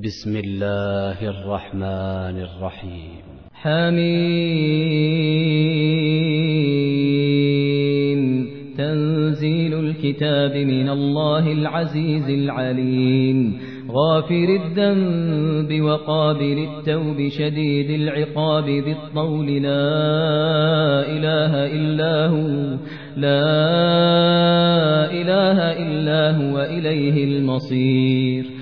بسم الله الرحمن الرحيم. حميم. تنزيل الكتاب من الله العزيز العليم. غافر الذنب وقابل التوب شديد العقاب ذي الطول لا إله إلا هو. لا إله إلا هو. إليه المصير.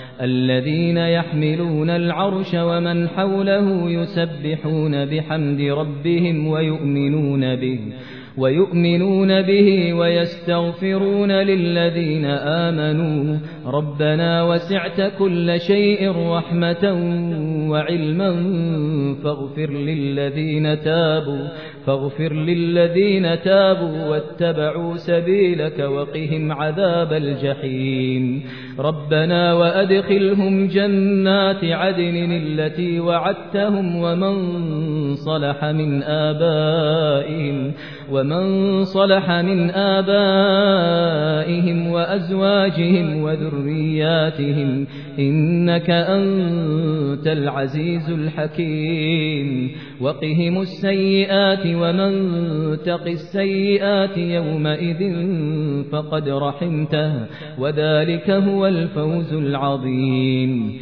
الذين يحملون العرش ومن حوله يسبحون بحمد ربهم ويؤمنون به. ويؤمنون به ويستغفرون للذين آمنوا. ربنا وسعت كل شيء رحمة وعلما فاغفر للذين تابوا فاغفر للذين تابوا واتبعوا سبيلك وقهم عذاب الجحيم. ربنا وأدخلهم جنات عدن التي وعدتهم ومن صلح من آبائهم. ومن صلح من آبائهم وأزواجهم وذرياتهم إنك أنت العزيز الحكيم وقهم السيئات ومن تق السيئات يومئذ فقد رحمته وذلك هو الفوز العظيم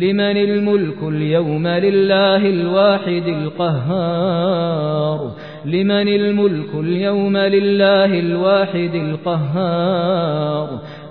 لمن الملك اليوم لله الواحد القهار. لمن الملك اليوم لله الواحد القهار.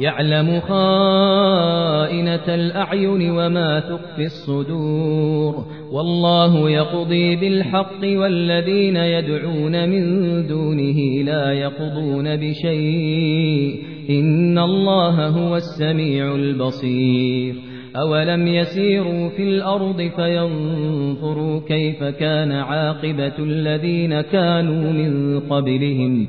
يعلم خائنة الأعين وما تخفي الصدور والله يقضي بالحق والذين يدعون من دونه لا يقضون بشيء إن الله هو السميع البصير أولم يسيروا في الأرض فينظروا كيف كان عاقبة الذين كانوا من قبلهم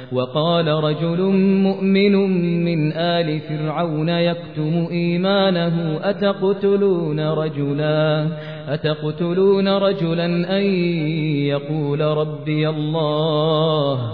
وقال رجل مؤمن من آل فرعون يكتم إيمانه أتقتلون رجلا؟ أتقتلون رجلا أن يقول ربي الله؟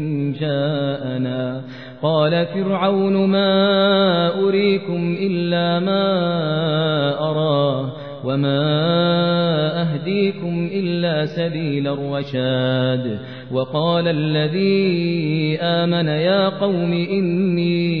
جاءنا قال فرعون ما أريكم إلا ما أرى وما أهديكم إلا سبيل الرشاد وقال الذي آمن يا قوم إني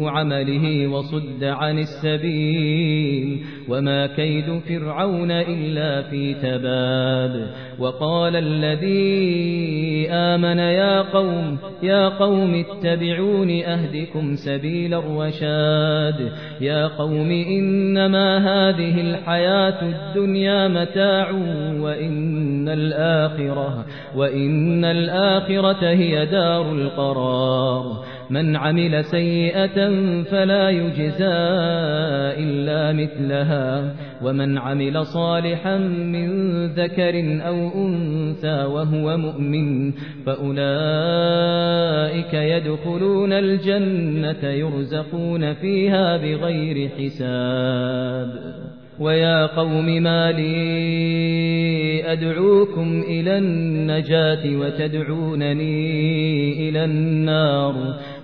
عمله وصد عن السبيل وما كيد فرعون إلا في تباب وقال الذي آمن يا قوم يا قوم اتبعون أهدكم سبيل الرشاد يا قوم إنما هذه الحياة الدنيا متاع وإن الآخرة وإن الآخرة هي دار القرار من عمل سيئة فلا يجزى إلا مثلها. ومن عمل صالحا من ذكر أو أنثى وهو مؤمن فأولئك يدخلون الجنة يرزقون فيها بغير حساب. ويا قوم ما لي أدعوكم إلى النجاة وتدعونني إلى النار.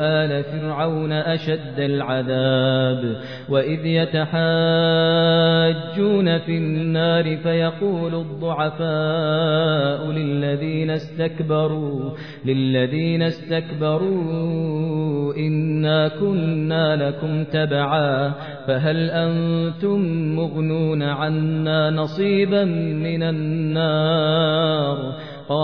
آل فرعون أشد العذاب وإذ يتحاجون في النار فيقول الضعفاء للذين استكبروا للذين استكبروا إنا كنا لكم تبعا فهل أنتم مغنون عنا نصيبا من النار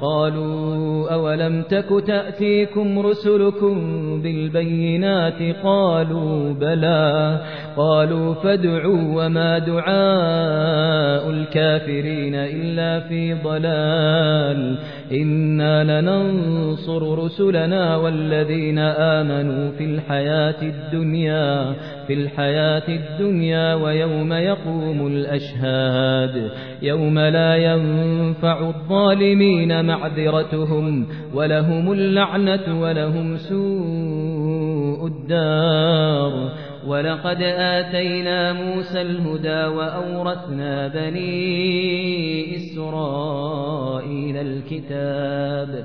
قالوا أولم تك تأتيكم رسلكم بالبينات قالوا بلى قالوا فادعوا وما دعاء الكافرين إلا في ضلال إنا لننصر رسلنا والذين آمنوا في الحياة الدنيا في الحياة الدنيا ويوم يقوم الأشهاد يوم لا ينفع الظالمين معذرتهم ولهم اللعنة ولهم سوء الدار. ولقد آتينا موسى الهدى وأورثنا بني إسرائيل الكتاب.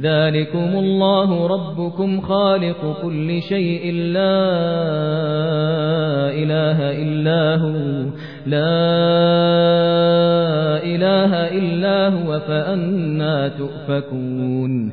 ذلكم الله ربكم خالق كل شيء لا إله إلا هو لا إله إلا هو فأنا تؤفكون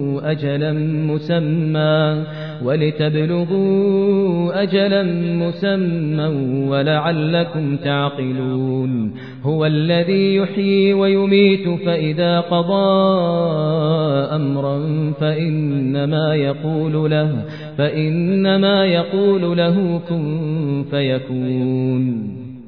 أجلا مسمى ولتبلغوا أجلا مسمى ولعلكم تعقلون هو الذي يحيي ويميت فإذا قضى أمرا فإنما يقول له فإنما يقول له كن فيكون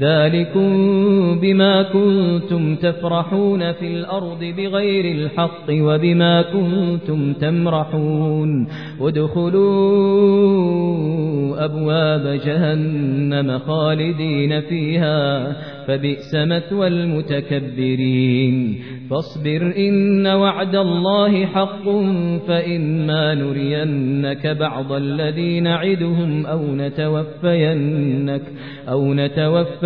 ذلكم بما كنتم تفرحون في الأرض بغير الحق وبما كنتم تمرحون. ادخلوا أبواب جهنم خالدين فيها فبئس مثوى المتكبرين. فاصبر إن وعد الله حق فإما نرينك بعض الذي نعدهم أو نتوفينك, أو نتوفينك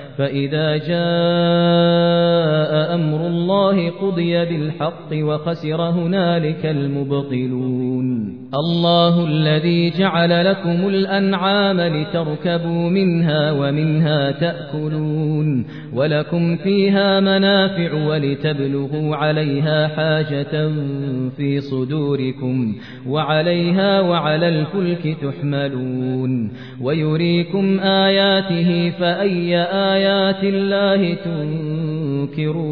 فإذا جاء أمر الله قضي بالحق وخسر هنالك المبطلون. الله الذي جعل لكم الأنعام لتركبوا منها ومنها تأكلون ولكم فيها منافع ولتبلغوا عليها حاجة في صدوركم وعليها وعلى الفلك تحملون ويريكم آياته فأي آيات الله تنكرون